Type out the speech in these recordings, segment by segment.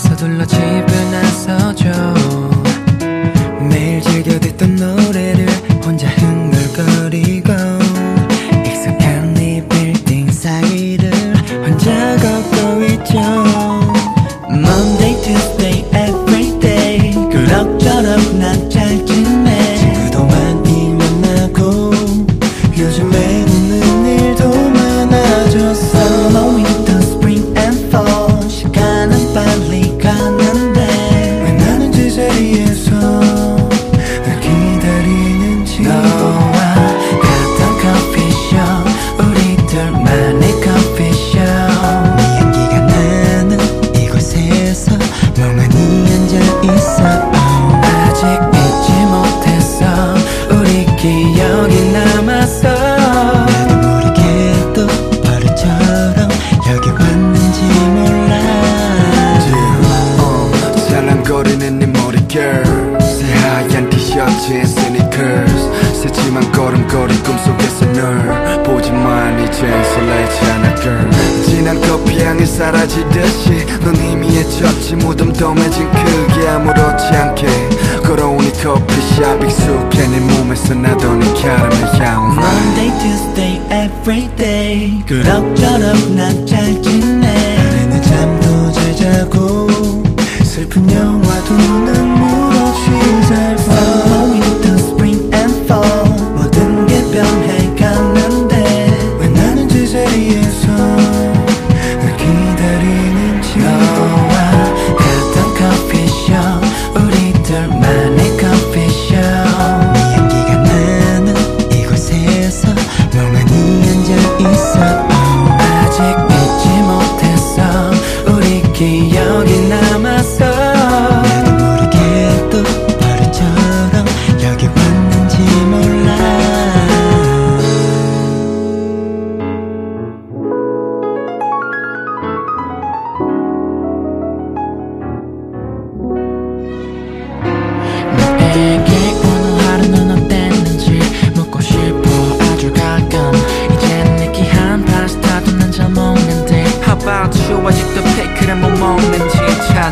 서 서둘러 집을 나서죠. 매일 즐겨 듣던 노래를 girl. 새하얀 티셔츠에 스니커스 새침한 걸음걸이 꿈속에서 널 보지만 이젠 설레지 않아 girl. 진한 커피향이 사라지듯이 넌 이미 해쳤지 무덤 덤해진 크게 아무렇지 않게. 걸어온 이 커피숍 익숙해 네 몸에서 나던 이 캐러멜 향. Monday, Tuesday, everyday 그럭저럭 난잘 지내. 하루는 잠도 잘 자고 슬픈 영화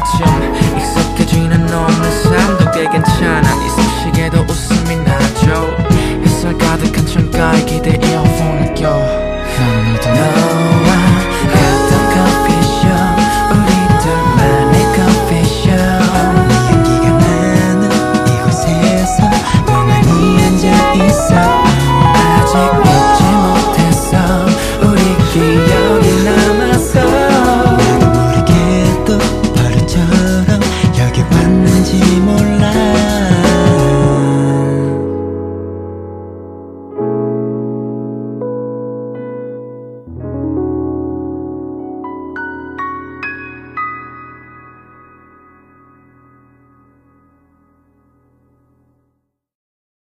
Calcium